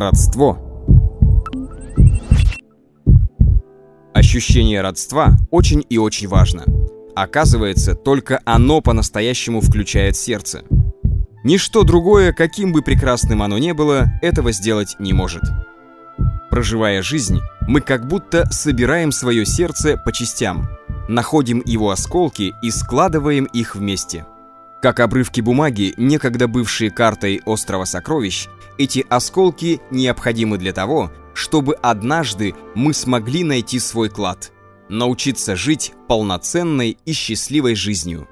Родство. Ощущение родства очень и очень важно. Оказывается, только оно по-настоящему включает сердце. Ничто другое, каким бы прекрасным оно ни было, этого сделать не может. Проживая жизнь, мы как будто собираем свое сердце по частям, находим его осколки и складываем их вместе. Как обрывки бумаги, некогда бывшие картой острова сокровищ, эти осколки необходимы для того, чтобы однажды мы смогли найти свой клад, научиться жить полноценной и счастливой жизнью.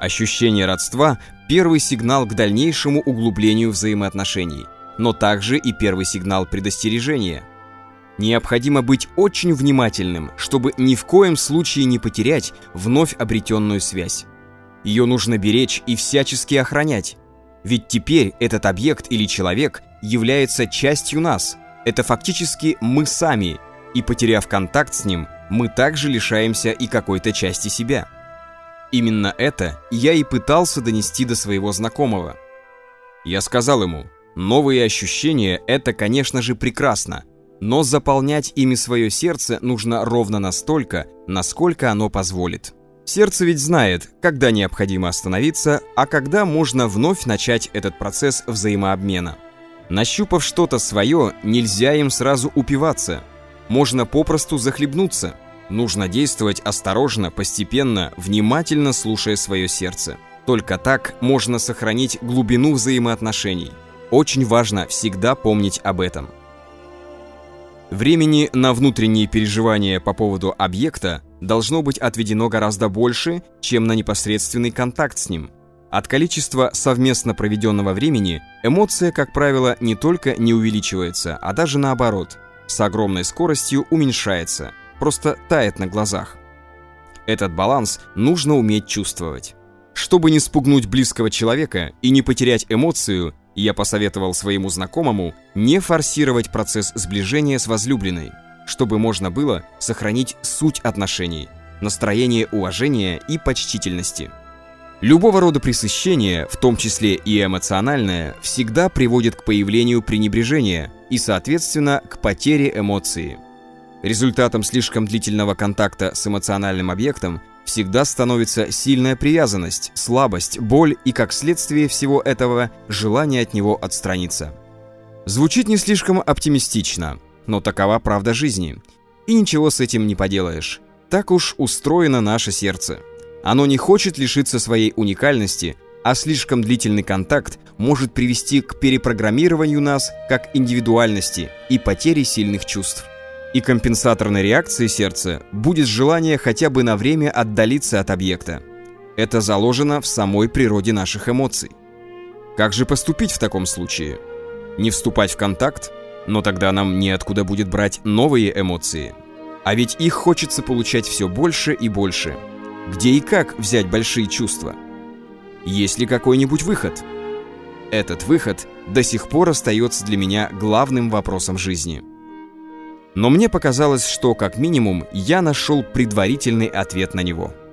Ощущение родства – первый сигнал к дальнейшему углублению взаимоотношений, но также и первый сигнал предостережения. Необходимо быть очень внимательным, чтобы ни в коем случае не потерять вновь обретенную связь. Ее нужно беречь и всячески охранять, ведь теперь этот объект или человек является частью нас. Это фактически мы сами, и потеряв контакт с ним, мы также лишаемся и какой-то части себя. Именно это я и пытался донести до своего знакомого. Я сказал ему, новые ощущения – это, конечно же, прекрасно, но заполнять ими свое сердце нужно ровно настолько, насколько оно позволит. Сердце ведь знает, когда необходимо остановиться, а когда можно вновь начать этот процесс взаимообмена. Нащупав что-то свое, нельзя им сразу упиваться. Можно попросту захлебнуться. Нужно действовать осторожно, постепенно, внимательно слушая свое сердце. Только так можно сохранить глубину взаимоотношений. Очень важно всегда помнить об этом. Времени на внутренние переживания по поводу объекта должно быть отведено гораздо больше, чем на непосредственный контакт с ним. От количества совместно проведенного времени эмоция, как правило, не только не увеличивается, а даже наоборот, с огромной скоростью уменьшается, просто тает на глазах. Этот баланс нужно уметь чувствовать. Чтобы не спугнуть близкого человека и не потерять эмоцию, я посоветовал своему знакомому не форсировать процесс сближения с возлюбленной – чтобы можно было сохранить суть отношений, настроение уважения и почтительности. Любого рода пресыщение, в том числе и эмоциональное, всегда приводит к появлению пренебрежения и, соответственно, к потере эмоции. Результатом слишком длительного контакта с эмоциональным объектом всегда становится сильная привязанность, слабость, боль и, как следствие всего этого, желание от него отстраниться. Звучит не слишком оптимистично, но такова правда жизни. И ничего с этим не поделаешь. Так уж устроено наше сердце. Оно не хочет лишиться своей уникальности, а слишком длительный контакт может привести к перепрограммированию нас как индивидуальности и потере сильных чувств. И компенсаторной реакцией сердца будет желание хотя бы на время отдалиться от объекта. Это заложено в самой природе наших эмоций. Как же поступить в таком случае? Не вступать в контакт? Но тогда нам неоткуда будет брать новые эмоции. А ведь их хочется получать все больше и больше. Где и как взять большие чувства? Есть ли какой-нибудь выход? Этот выход до сих пор остается для меня главным вопросом жизни. Но мне показалось, что как минимум я нашел предварительный ответ на него –